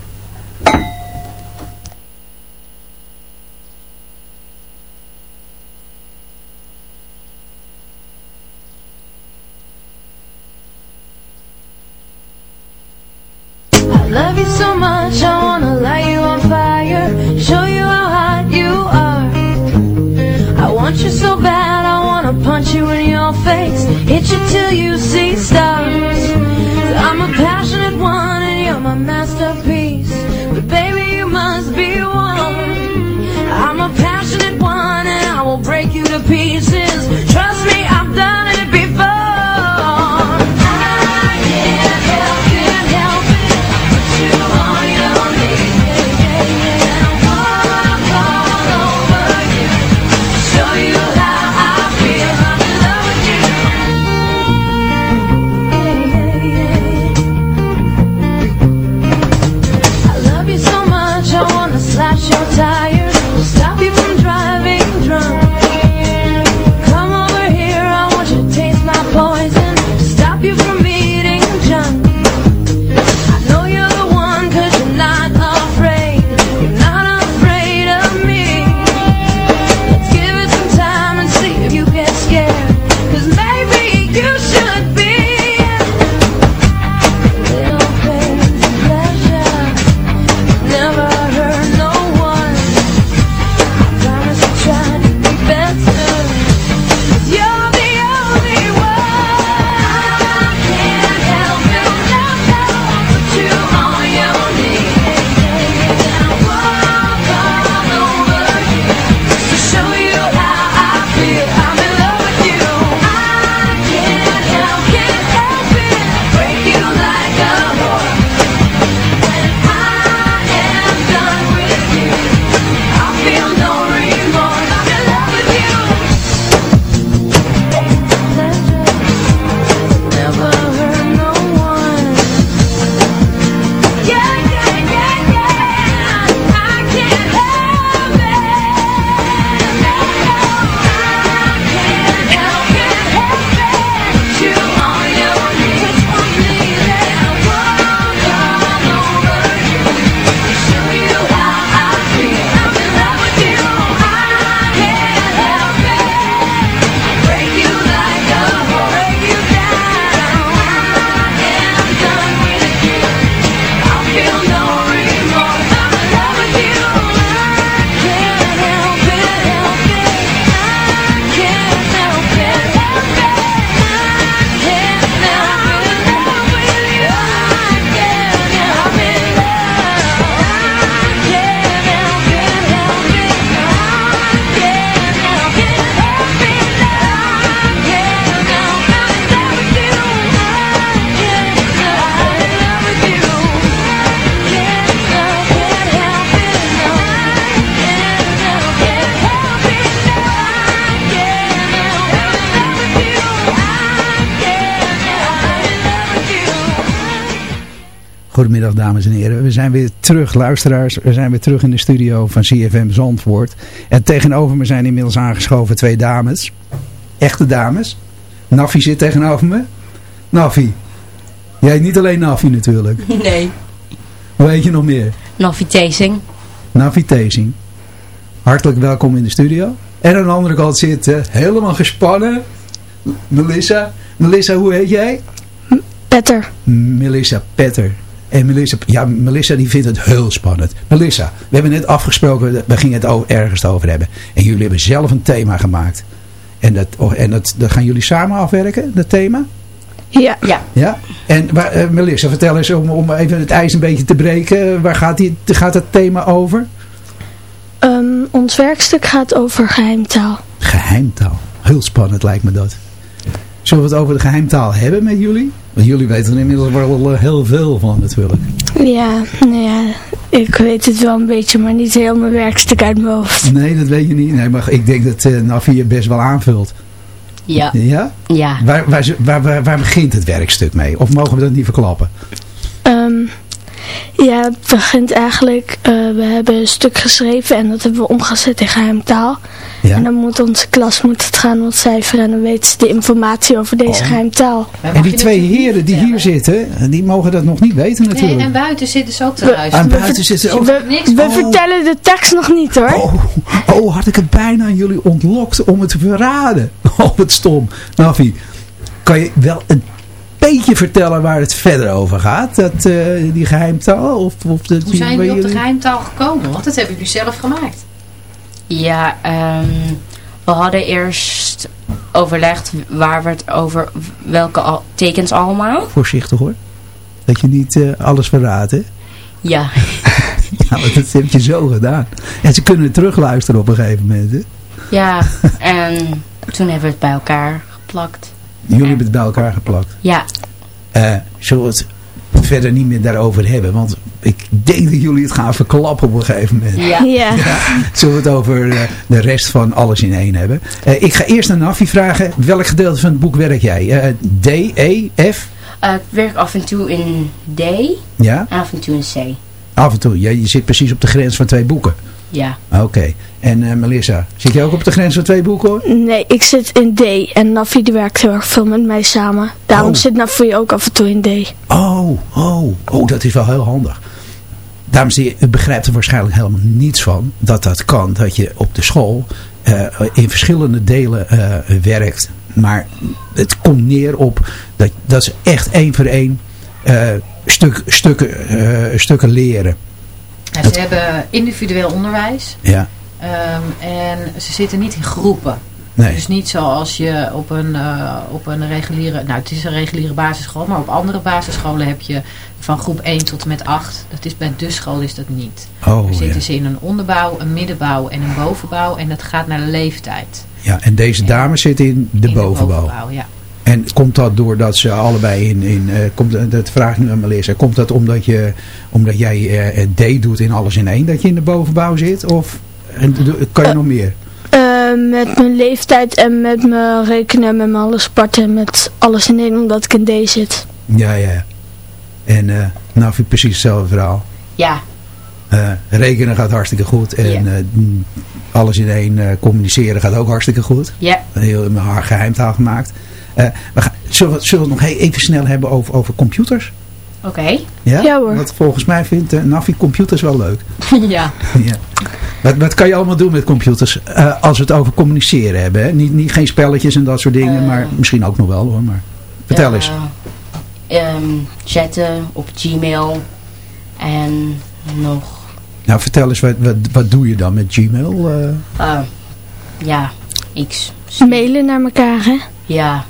Goedemiddag dames en heren. We zijn weer terug, luisteraars. We zijn weer terug in de studio van CFM Zandvoort. En tegenover me zijn inmiddels aangeschoven twee dames. Echte dames. Nafi zit tegenover me. Nafi. Jij niet alleen Nafi natuurlijk. [LAUGHS] Nee. Hoe heet je nog meer? Nafi Tezing. Nafi Tezing. Hartelijk welkom in de studio. En aan de andere kant zit eh, helemaal gespannen Melissa. Melissa, hoe heet jij? Petter. Melissa Petter. En Melissa, ja, Melissa die vindt het heel spannend. Melissa, we hebben net afgesproken, we gingen het ergens over hebben. En jullie hebben zelf een thema gemaakt. En dat, oh, en dat, dat gaan jullie samen afwerken, dat thema? Ja. Ja. Ja? En waar, eh, Melissa, vertel eens om, om even het ijs een beetje te breken. Waar gaat, die, gaat het thema over? Ehm, ons werkstuk gaat over geheimtaal. Geheimtaal. Heel spannend lijkt me dat. Zullen we het over de geheimtaal hebben met jullie? Jullie weten er inmiddels wel eh, heel veel van natuurlijk. Ja, nou ja, ik weet het wel een beetje, maar niet heel mijn werkstuk uit mijn hoofd. Nee, dat weet je niet. Nee, maar ik denk dat uh, Navi je best wel aanvult. Ja. Ja? Ja. Waar, waar, waar, waar, waar begint het werkstuk mee? Of mogen we dat niet verklappen? Ehm, ja, het begint eigenlijk, eh, we hebben een stuk geschreven en dat hebben we omgezet in geheimtaal. Ja. En dan moet onze klas moet het gaan ontcijferen en dan weten ze de informatie over deze Oh. geheimtaal. En die twee heren die hier zitten, die mogen dat nog niet weten Nee, natuurlijk. en buiten zitten ze ook te We- luisteren. aan buiten zitten ook... We, Niks we Oh. vertellen de tekst nog niet hoor. Oh, oh, had ik het bijna aan jullie ontlokt om het te verraden. [LAUGHS] Oh, wat stom. Navi, kan je wel een beetje vertellen waar het verder over gaat? Dat, eh, die geheimtaal? Of, of dat, Hoe zijn jullie op de geheimtaal gekomen? Want dat hebben jullie zelf gemaakt. Ja, ehm, we hadden eerst overlegd waar we het over, welke al- tekens allemaal. Voorzichtig hoor. Dat je niet eh, alles verraadt, hè? Ja. [LAUGHS] Ja, want dat heb je zo gedaan. En ze kunnen het terugluisteren op een gegeven moment, hè? Ja, en toen hebben we het bij elkaar geplakt. Jullie hebben het bij elkaar geplakt. Ja. Eh, zullen we het verder niet meer daarover hebben? Want ik denk dat jullie het gaan verklappen op een gegeven moment. Ja. [LAUGHS] Ja. Zullen we het over eh, de rest van alles in één hebben? Eh, ik ga eerst aan Nafi vragen. Welk gedeelte van het boek werk jij? Eh, D, E, F? Eh, ik werk af en toe in D Ja? en af en toe in C. Af en toe. Je, je zit precies op de grens van twee boeken. Ja. Oké. En eh, Melissa, zit jij ook op de grens van twee boeken hoor? Nee, ik zit in D en die werkt heel erg veel met mij samen. Daarom Oh. zit Nafi ook af en toe in D. Oh, oh, oh, dat is wel heel handig. Dames en heren, u begrijpt er waarschijnlijk helemaal niets van dat dat kan. Dat je op de school eh, in verschillende delen eh, werkt. Maar het komt neer op dat, dat ze echt één voor één stuk, stukken, stukken leren. Ze hebben individueel onderwijs. Ja, ehm, en ze zitten niet in groepen. nee. Dus niet zoals je op een, eh, op een reguliere... Nou, het is een reguliere basisschool. Maar op andere basisscholen heb je van groep 1 tot en met 8. Dat is bij de school is dat niet. Oh, er zitten ja. ze in een onderbouw, een middenbouw en een bovenbouw. En dat gaat naar de leeftijd. ja, en deze dames zitten in de in bovenbouw. De bovenbouw ja. En komt dat doordat ze allebei in, in eh, komt, dat vraag ik nu aan Melissa, komt dat omdat, je, omdat jij eh, D doet in alles in één, dat je in de bovenbouw zit? Of en, kan je nog meer? Eh, met mijn leeftijd en met mijn rekenen en met mijn alle sporten en met alles in één omdat ik in D zit. Ja, ja. ja. En eh nou vind ik precies hetzelfde verhaal. Ja. Eh, rekenen gaat hartstikke goed en Ja. eh, mm, alles in één eh, communiceren gaat ook hartstikke goed. Ja. Heel in mijn geheimtaal gemaakt. Eh, we gaan, zullen, we, zullen we het nog even snel hebben over, over computers? Oké. Ja? Ja, hoor. Want volgens mij vindt uh, Navi computers wel leuk. [LAUGHS] ja. ja. Wat, wat kan je allemaal doen met computers eh, als we het over communiceren hebben? Hè? Niet, niet, geen spelletjes en dat soort dingen, maar misschien ook nog wel hoor. Maar vertel eens. Eh, ehm, chatten op Gmail en nog, Nou, vertel eens, wat, wat, wat doe je dan met Gmail? eh? eh, ja, X. Mailen naar elkaar, hè? Ja.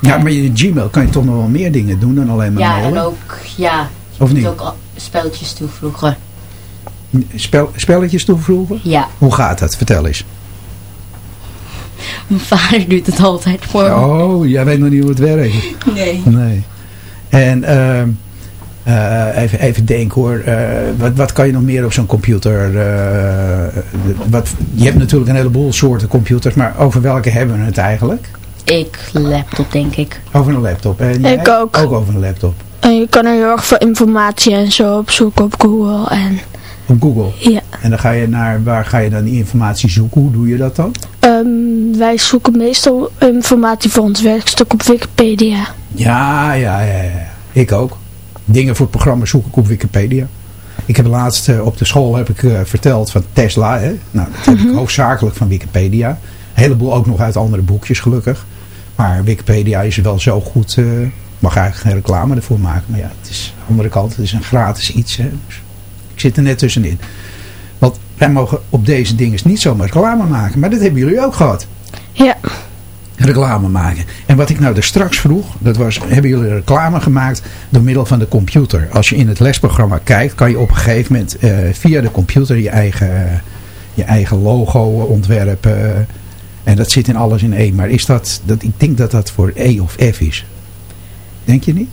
Ja, maar in Gmail kan je toch nog wel meer dingen doen dan alleen maar Ja, mailen? en ook, ja, je Of kunt niet? ook spelletjes toevoegen. Spel, spelletjes toevoegen? Ja. Hoe gaat dat? Vertel eens. Mijn vader doet het altijd voor me. Oh, jij weet nog niet hoe het werkt. Nee. Nee. En ehm, eh, even, even denken hoor. Eh, wat, wat kan je nog meer op zo'n computer? eh, wat, je hebt natuurlijk een heleboel soorten computers. Maar over welke hebben we het eigenlijk? Ik laptop, denk ik. Over een laptop. En Ik jij? ook. Ook over een laptop. En je kan er heel erg veel informatie en zo op zoeken op Google. En, Op Google? Ja. En dan ga je naar, waar ga je dan die informatie zoeken? Hoe doe je dat dan? Ehm, wij zoeken meestal informatie voor ons werkstuk op Wikipedia. Ja, ja, ja, ja. Ik ook. Dingen voor programma's zoek ik op Wikipedia. Ik heb laatst eh, op de school heb ik, eh, verteld van Tesla. Hè? Nou, dat heb ik hoofdzakelijk van Wikipedia. Heleboel ook nog uit andere boekjes gelukkig. Maar Wikipedia is wel zo goed. eh mag eigenlijk geen reclame ervoor maken. Maar ja, het is aan de andere kant. Het is een gratis iets. Hè? Dus ik zit er net tussenin. Want wij mogen op deze dingen niet zomaar reclame maken. Maar dat hebben jullie ook gehad. Ja. Reclame maken. En wat ik nou er straks vroeg, dat was, hebben jullie reclame gemaakt door middel van de computer? Als je in het lesprogramma kijkt, kan je op een gegeven moment eh, via de computer je eigen, je eigen logo ontwerpen. En dat zit in alles in één. Maar is dat, dat, ik denk dat dat voor E of F is. Denk je niet?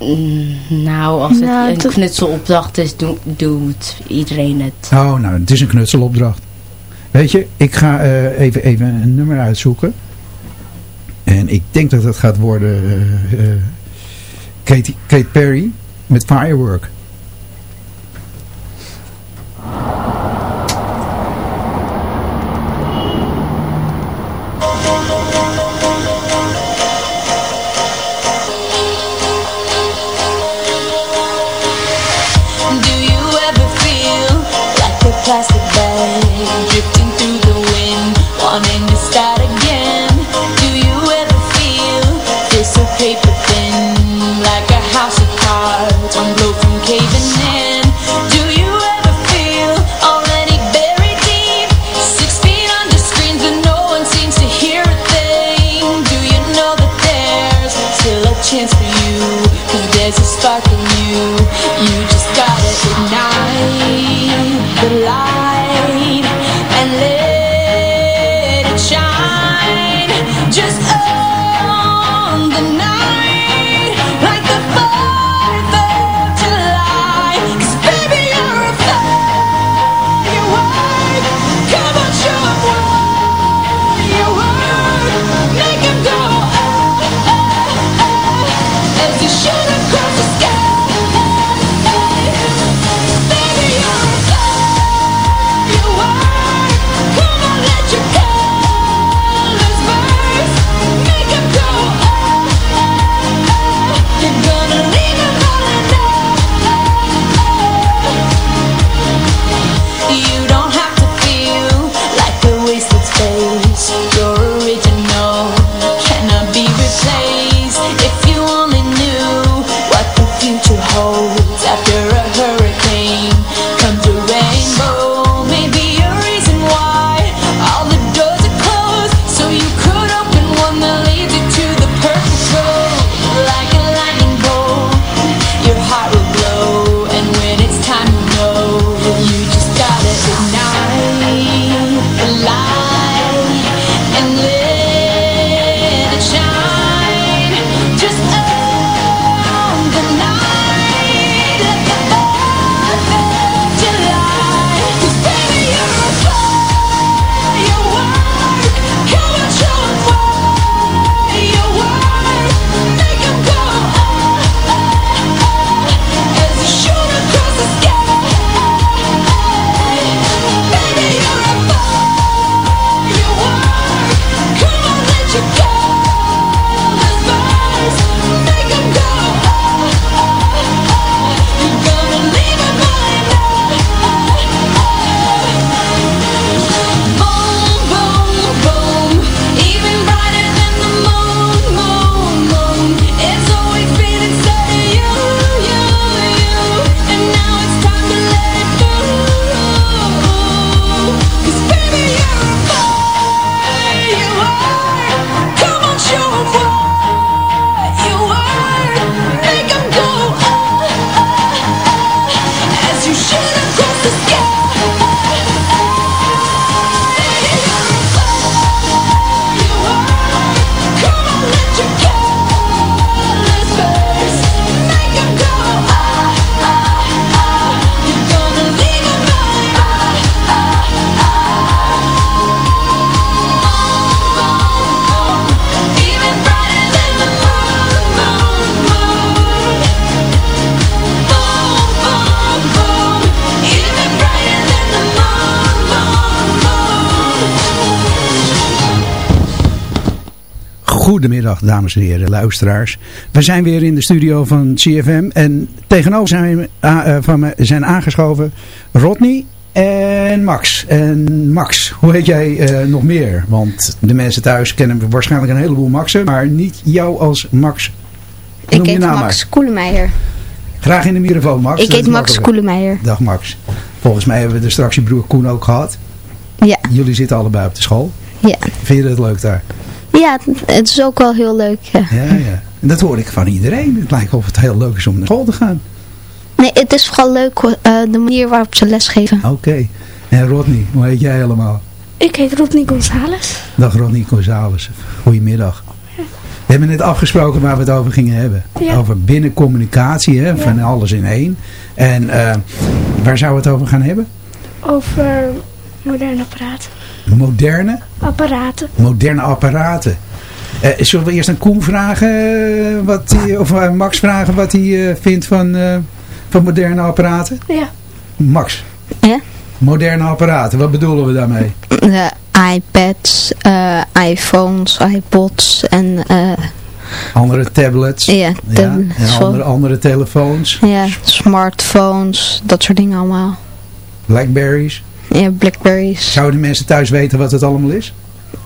Mm, Nou, als het Nou, een dat- knutselopdracht is, do- doet iedereen het. Oh, nou, het is een knutselopdracht. Weet je, ik ga eh, even, even een nummer uitzoeken. En ik denk dat dat gaat worden eh, eh, Kate, Kate Perry met Firework. Goedemiddag, dames en heren, luisteraars. We zijn weer in de studio van CFM en tegenover zijn, uh, van me zijn aangeschoven Rodney en Max. En Max, hoe heet jij uh, nog meer? Want de mensen thuis kennen waarschijnlijk een heleboel Maxen, maar niet jou als Max. Ik heet Max Koelemeijer. Graag in de microfoon, Max. Ik heet Max Koelemeijer. Dag Max. Volgens mij hebben we er straks je broer Koen ook gehad. Ja. Jullie zitten allebei op de school. Ja. Vind je het leuk daar? Ja, het is ook wel heel leuk. Ja, ja. ja. En dat hoor ik van iedereen. Het lijkt of het heel leuk is om naar school te gaan. Nee, het is vooral leuk uh, de manier waarop ze lesgeven. Oké. En Rodney, hoe heet jij helemaal? Ik heet Rodney Gonzales. Dag Rodney Gonzales. Goedemiddag. We hebben net afgesproken waar we het over gingen hebben. Ja. Over binnencommunicatie, hè, van alles in één. En uh, waar zouden we het over gaan hebben? Over moderne apparaten. Moderne? Apparaten. Moderne apparaten. Uh, zullen we eerst aan Koen vragen, wat die, of uh, Max vragen wat hij uh, vindt van, van moderne apparaten? Ja. Max. Ja? Moderne apparaten, wat bedoelen we daarmee? De iPads, iPhones, iPods en... andere tablets. Ja, tablets. Ja, en andere, andere telefoons. Ja, smartphones, dat soort dingen allemaal. Blackberries. Ja, Blackberries. Zouden de mensen thuis weten wat het allemaal is?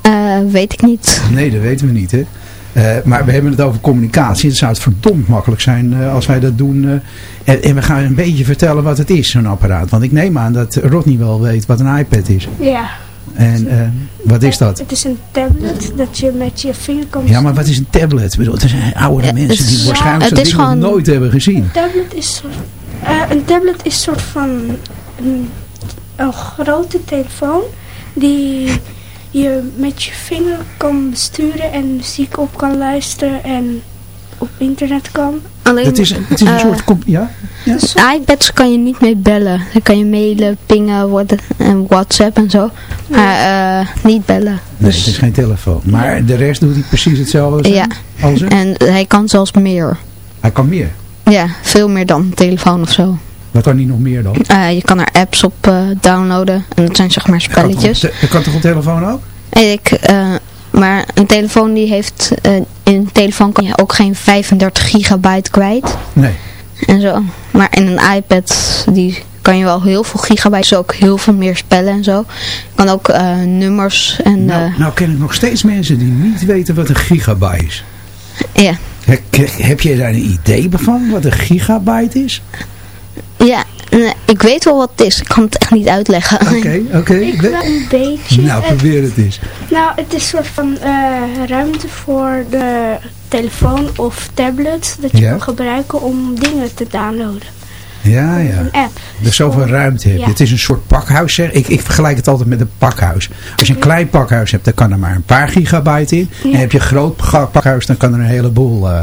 Uh, weet ik niet. Nee, dat weten we niet. Hè? Uh, maar we hebben het over communicatie. Het zou het verdomd makkelijk zijn uh, als wij dat doen. En, en, we gaan een beetje vertellen wat het is, zo'n apparaat. Want ik neem aan dat Rodney wel weet wat een iPad is. Ja. En wat is dat? Het is een tablet dat je met je vinger kan Ja, maar wat is een tablet? Ik bedoel, het zijn oudere mensen die waarschijnlijk zo'n ding gewoon... nog nooit hebben gezien. Een tablet is, een tablet is een soort van... Een, een grote telefoon die je met je vinger kan besturen en muziek op kan luisteren en op internet kan. Alleen, het is, het is een uh, soort... Ja? ja? Dus iPads kan je niet mee bellen. Dan kan je mailen, pingen worden, en WhatsApp en zo. Maar uh, niet bellen. Nee, dus, het is geen telefoon. Maar de rest doet hij precies hetzelfde ja. als En hij kan zelfs meer. Hij kan meer? Ja, veel meer dan een telefoon of zo. Wat kan niet nog meer dan? Uh, je kan er apps op uh, downloaden. En dat zijn zeg maar spelletjes. Dat kan, kan toch op telefoon ook? Ik, uh, maar een telefoon die heeft... in een telefoon kan je ook geen 35 gigabyte kwijt. Nee. En zo. Maar in een iPad die kan je wel heel veel gigabyte. Dus ook heel veel meer spellen en zo. Je kan ook nummers en... Nou, nou ken ik nog steeds mensen die niet weten wat een gigabyte is. Ja. Heb, heb je daar een idee van wat een gigabyte is? Ja, nee, ik weet wel wat het is. Ik kan het echt niet uitleggen. Oké, okay, oké. [LAUGHS] Okay. Ik wel een beetje. Nou, probeer het eens. Nou, het is een soort van uh, ruimte voor de telefoon of tablet dat je ja. kan gebruiken om dingen te downloaden. Ja, ja. Een app. Dus zoveel ruimte heb je. Ja. Het is een soort pakhuis. Zeg. Ik, ik vergelijk het altijd met een pakhuis. Als je een klein pakhuis hebt, dan kan er maar een paar gigabyte in. Ja. En heb je een groot pakhuis, dan kan er een heleboel uh,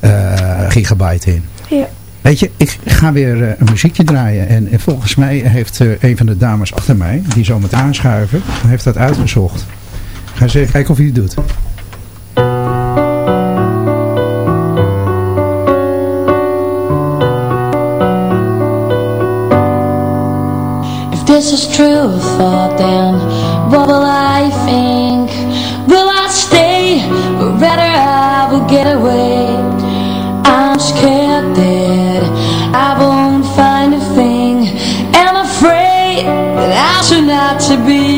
uh, gigabyte in. Ja. Weet je, ik ga weer uh, een muziekje draaien. En, en volgens mij heeft uh, een van de dames achter mij, die zo met aanschuiven, heeft dat uitgezocht. Ga eens even kijken of hij het doet. If this is true then what will I? To be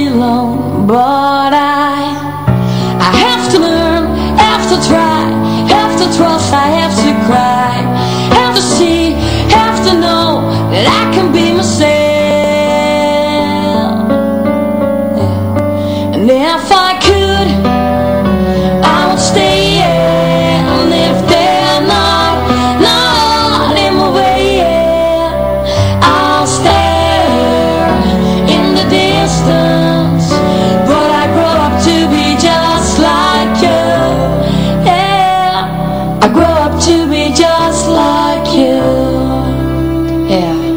yeah.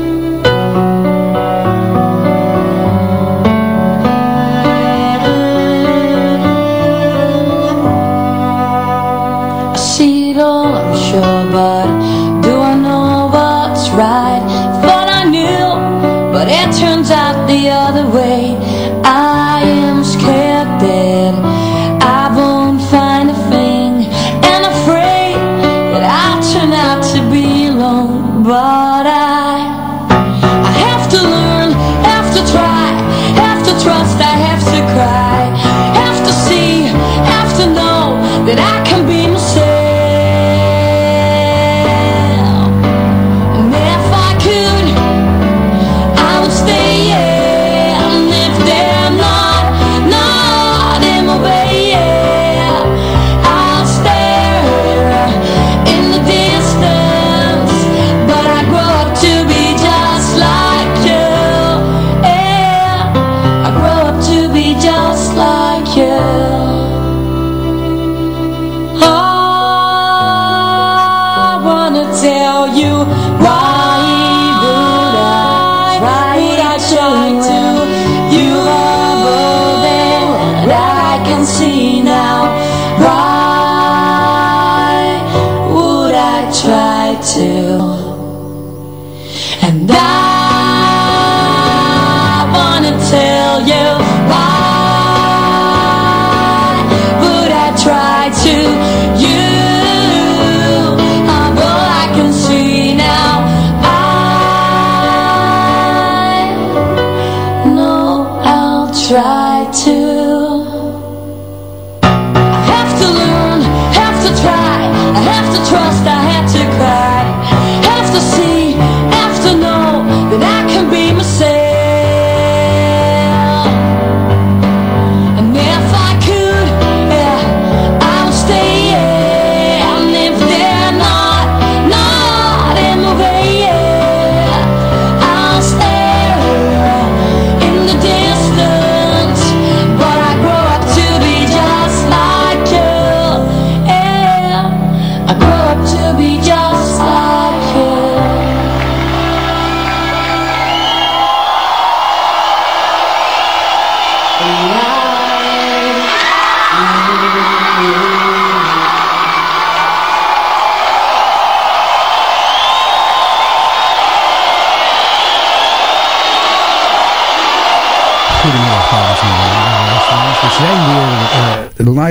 I have to trust, I have to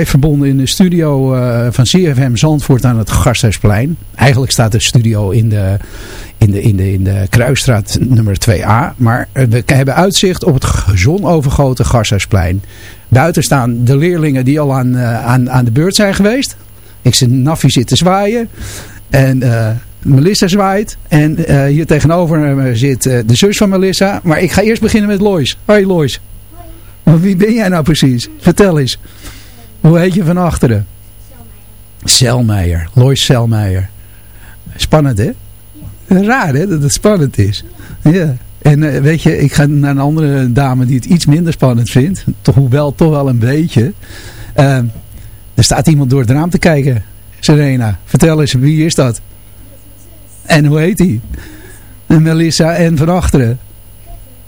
verbonden in de studio eh, van CFM Zandvoort aan het Gasthuisplein. Eigenlijk staat de studio in de, in de, in de, in de Kruisstraat nummer 2A. Maar eh, we hebben uitzicht op het zonovergoten Gasthuisplein. Buiten staan de leerlingen die al aan, eh, aan, aan de beurt zijn geweest. Ik zie Naffie zitten zwaaien. En Melissa zwaait. En hier tegenover zit de zus van Melissa. Maar ik ga eerst beginnen met Lois. Hoi Lois. Wie ben jij nou precies? Vertel eens. Hoe heet je van achteren? Selmeijer. Lois Selmeijer. Spannend hè? Raar hè dat het spannend is. Ja. En eh, weet je, ik ga naar een andere dame die het iets minder spannend vindt. Toch, hoewel toch wel een beetje. Eh, er staat iemand door het raam te kijken. Serena, vertel eens, wie is dat? En hoe heet hij? Melissa en van achteren.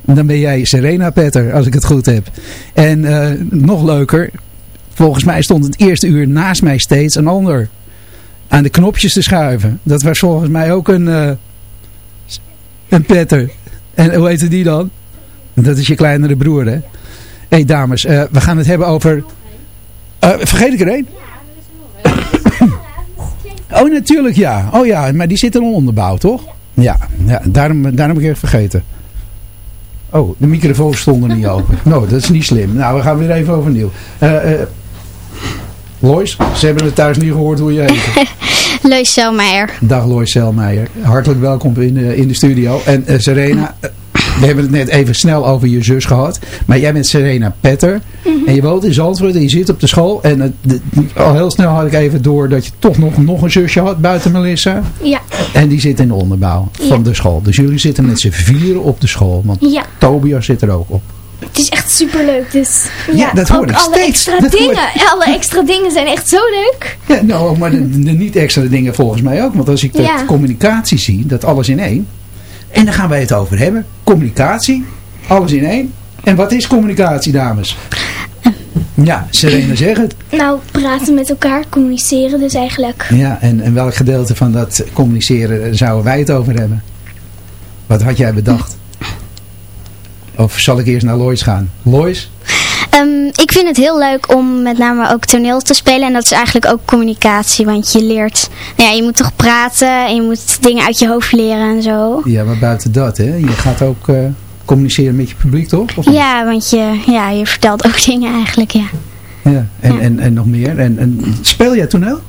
Dan ben jij Serena Petter, als ik het goed heb. En eh, nog leuker, volgens mij stond het eerste uur naast mij steeds een ander aan de knopjes te schuiven. Dat was volgens mij ook een, eh, een Petter. En hoe heette die dan? Dat is je kleinere broer, hè? Hé hey, dames, eh, we gaan het hebben over... Eh, vergeet ik er één? Oh, natuurlijk ja. Oh ja, maar die zit in een onderbouw, toch? Ja, ja daarom, daarom heb ik even vergeten. Oh, de microfoon stond er niet open. Nou, dat is niet slim. Nou, we gaan weer even overnieuw. Eh eh Lois, ze hebben het thuis niet gehoord hoe je heet. [LAUGHS] Lois Selmeijer. Dag Lois Selmeijer. Hartelijk welkom in de, in de studio. En eh, Serena, eh, we hebben het net even snel over je zus gehad. Maar jij bent Serena Petter. En je woont in Zandvoort en je zit op de school. En de- al heel snel had ik even door dat je toch nog, nog een zusje had buiten Melissa. Ja. En die zit in de onderbouw van de school. Dus jullie zitten met z'n vieren op de school. Want Ja. Tobias zit er ook op. Het is echt superleuk, dus... Ja, dat hoor ik alle steeds. extra Dat dingen, alle extra dingen zijn echt zo leuk. Ja, nou, maar de, de niet extra dingen volgens mij ook. Want als ik de Ja. communicatie zie, dat alles in één. En daar gaan wij het over hebben. Communicatie, alles in één. En wat is communicatie, dames? Ja, Serena zeg het. Nou, praten met elkaar, communiceren dus eigenlijk. Ja, en, en welk gedeelte van dat communiceren zouden wij het over hebben? Wat had jij bedacht? Of zal ik eerst naar Lois gaan? Lois? Ehm, ik vind het heel leuk om met name ook toneel te spelen. En dat is eigenlijk ook communicatie. Want je leert... Nou ja, je moet toch praten. En je moet dingen uit je hoofd leren en zo. Ja, maar buiten dat, hè? Je gaat ook... eh, communiceren met je publiek, toch? Of? Ja, want je, ja, je vertelt ook [LAUGHS] dingen eigenlijk, ja. ja. En, En, en nog meer. En, en speel jij toneel?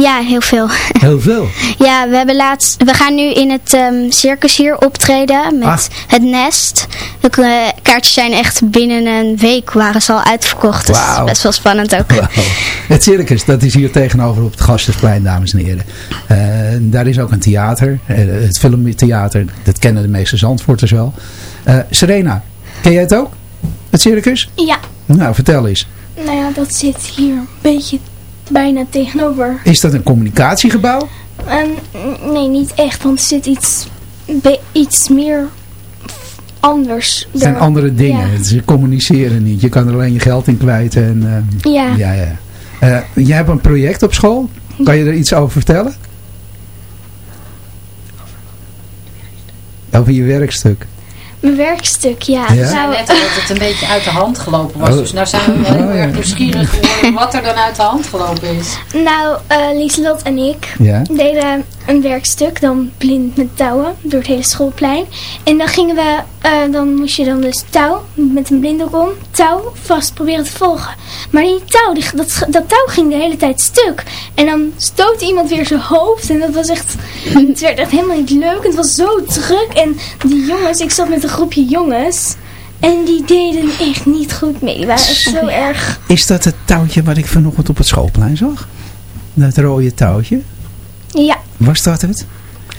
Ja, heel veel. [LAUGHS] Heel veel. Ja, we hebben laatst, we gaan nu in het ehm, circus hier optreden met Ah. het Nest. De eh, kaartjes zijn echt binnen een week waren ze al uitverkocht. Dus best wel spannend ook. Wauw. Het circus, dat is hier tegenover op het Gastensplein, dames en heren. Eh, daar is ook een theater. eh, het filmtheater, dat kennen de meeste Zandvoorters wel. Eh, Serena, ken jij het ook? Het circus? Ja, Nou, vertel eens. nou ja, dat zit hier een beetje bijna tegenover. Is dat een communicatiegebouw? En, nee, niet echt, want er zit iets, iets meer anders. Het zijn er. andere dingen. Ja. Ze communiceren niet. Je kan er alleen je geld in kwijt. En, eh, Ja. ja, ja. Eh, jij hebt een project op school. Kan je er iets over vertellen? Over je werkstuk. Mijn werkstuk, ja. Ja? Nou, net dat het een beetje uit de hand gelopen was. Oh. Dus nou zijn we wel heel Oh, ja. erg nieuwsgierig geworden wat er dan uit de hand gelopen is. nou eh, Lieselot en ik Ja. deden een werkstuk, dan blind met touwen, door het hele schoolplein. En dan gingen we, eh, dan moest je dan dus touw, met een blinddoek om, touw vast proberen te volgen. Maar die touw, die, dat, dat touw ging de hele tijd stuk. En dan stootte iemand weer zijn hoofd en dat was echt, [LAUGHS] het werd echt helemaal niet leuk. Het was zo druk en die jongens, ik zat met een groepje jongens... En die deden echt niet goed mee. Die waren echt zo erg Is dat het touwtje wat ik vanochtend op het schoolplein zag? Dat rode touwtje? Ja, Was dat het?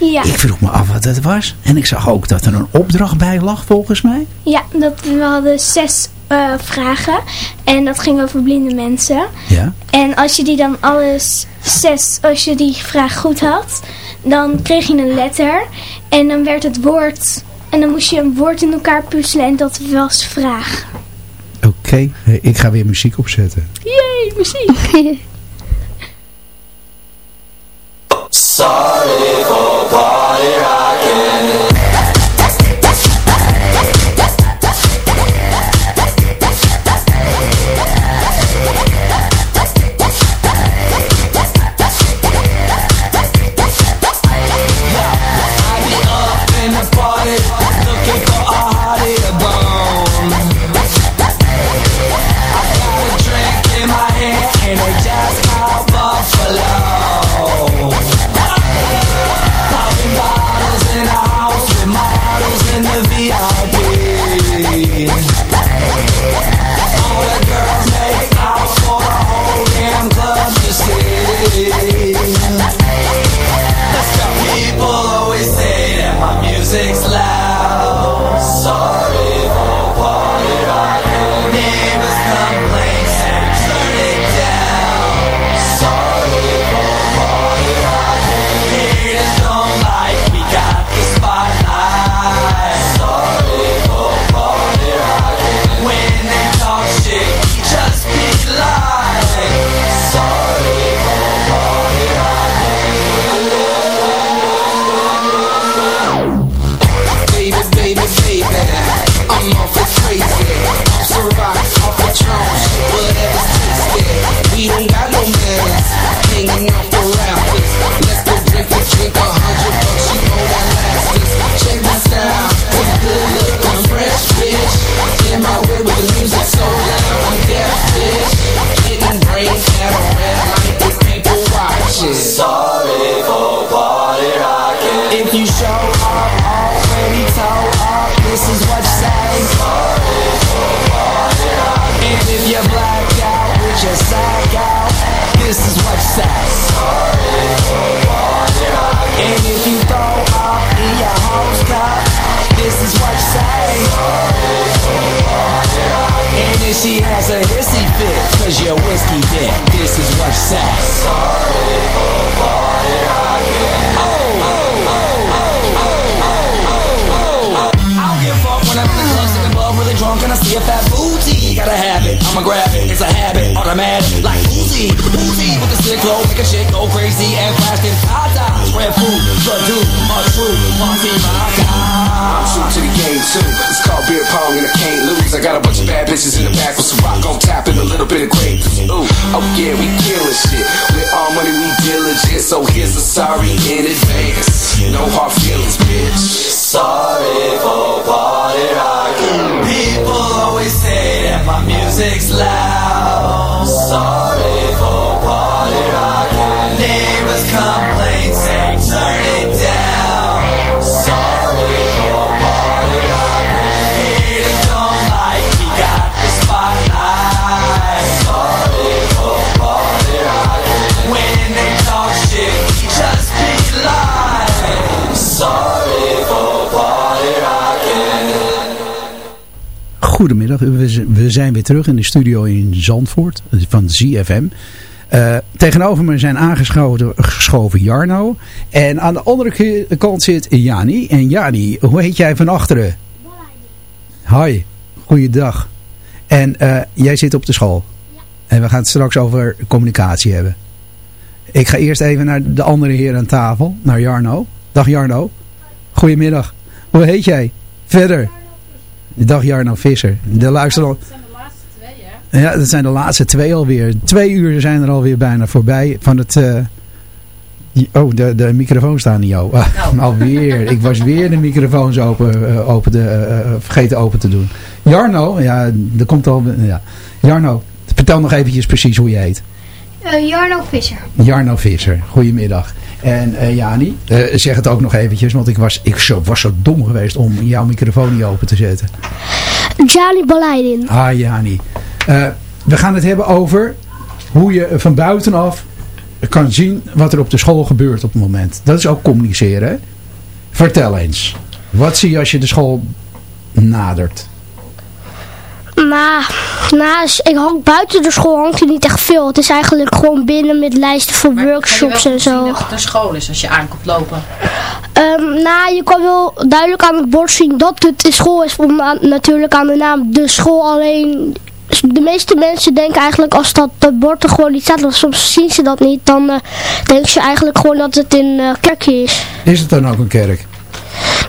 ja. Ik vroeg me af wat het was. En ik zag ook dat er een opdracht bij lag volgens mij. Ja, dat, we hadden zes eh, vragen. En dat ging over blinde mensen. Ja. En als je die dan alles zes, als je die vraag goed had, dan kreeg je een letter. En dan werd het woord, en dan moest je een woord in elkaar puzzelen en dat was vraag. Oké, ik ga weer muziek opzetten. Jee, muziek! [LAUGHS] Sorry for have grab it's a habit, automatic, like Uzi, Uzi with the sick flow, make a shit go crazy and flash them tatas. Red food, blood dude, true, party my too. It's called beer pong and I can't lose. I got a bunch of bad bitches in the back with some rock on tap and a little bit of grape. Ooh, oh yeah, we killing shit with all money, we diligent. So here's a sorry in advance. No hard feelings, bitch. Sorry for party rocking. People always say that my music's loud. Sorry Goedemiddag, we zijn weer terug in de studio in Zandvoort van ZFM. Eh, tegenover me zijn aangeschoven geschoven Jarno. En aan de andere kant zit Jani. En Jani, hoe heet jij van achteren? Hi, goeiedag. En eh, jij zit op de school. En we gaan het straks over communicatie hebben. Ik ga eerst even naar de andere heer aan tafel, naar Jarno. Dag Jarno. Goedemiddag. Hoe heet jij? Verder. Dag Jarno Visser. De luisteraar. Ja, dat zijn de laatste twee alweer. Twee uur zijn er alweer bijna voorbij van het... eh, oh, de, de microfoon staat niet open. Ah, [LAUGHS] alweer. Ik was weer de microfoons open, eh, open eh, eh, vergeten open te doen. Jarno, ja, er komt al... Ja. Jarno, vertel nog eventjes precies hoe je heet. Eh, Jarno Visser. Jarno Visser, goedemiddag. En eh, Jani, eh, zeg het ook nog eventjes, want ik was, ik zo, was zo dom geweest om jouw microfoon niet open te zetten. Jani Balaydin. Ah, Jani. Eh, we gaan het hebben over hoe je van buitenaf kan zien wat er op de school gebeurt op het moment. Dat is ook communiceren. Vertel eens. Wat zie je als je de school nadert? Nou, nou, is- ik hang buiten de school hangt er niet echt veel. Het is eigenlijk gewoon binnen met lijsten voor workshops en zo. dat het een school is als je aankomt lopen. Ehm, nou, je kan wel duidelijk aan het bord zien dat het een school is. om natuurlijk aan de naam de school alleen. De meeste mensen denken eigenlijk als dat, dat bord er gewoon niet staat, want soms zien ze dat niet, dan eh denken ze eigenlijk gewoon dat het een eh, kerkje is. Is het dan ook een kerk?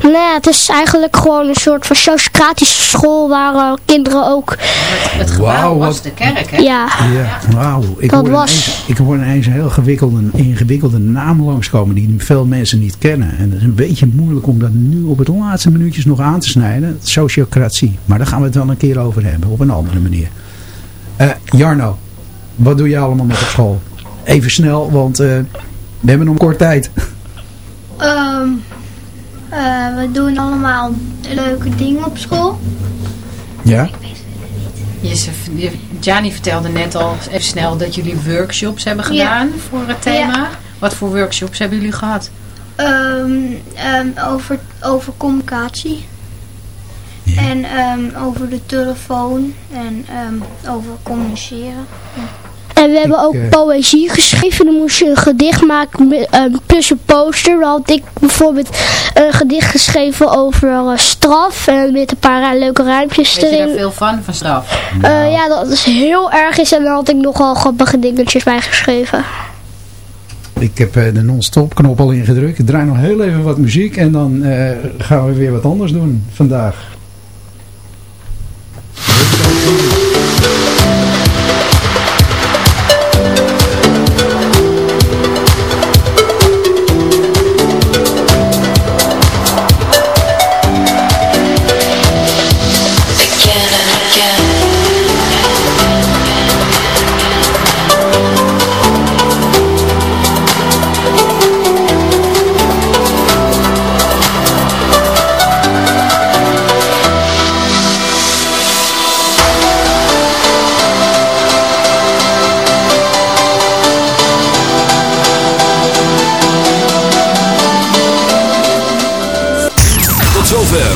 Nee, het is eigenlijk gewoon een soort van sociocratische school waar eh, kinderen ook... Het gebouw was wat- de kerk, hè? Ja. Ja, wauw. Ik Dat hoor was- ineens, ik hoor ineens een heel gewikkelde, ingewikkelde naam langskomen die veel mensen niet kennen. En het is een beetje moeilijk om dat nu op het laatste minuutjes nog aan te snijden. Sociocratie. Maar daar gaan we het wel een keer over hebben, op een andere manier. Eh, Jarno, wat doe je allemaal met op school? Even snel, want eh, we hebben nog kort tijd. Eh, we doen allemaal leuke dingen op school. Ja? Je, ze- je- Gianni vertelde net al even snel dat jullie workshops hebben gedaan voor het thema. Wat voor workshops hebben jullie gehad? Ehm, ehm, over, over communicatie. En ehm, over de telefoon. En ehm, over communiceren. En we hebben ook eh, poëzie geschreven. Dan moest je een gedicht maken met, ehm, plus een poster. Dan had ik bijvoorbeeld een gedicht geschreven over eh, straf. En met een paar eh, leuke ruimpjes Weet je daar erin. veel van, van straf? Eh, ja, dat is heel erg is. En dan had ik nogal grappige dingetjes bij geschreven. Ik heb eh, de non-stop knop al ingedrukt. Ik draai nog heel even wat muziek en dan eh, gaan we weer wat anders doen vandaag.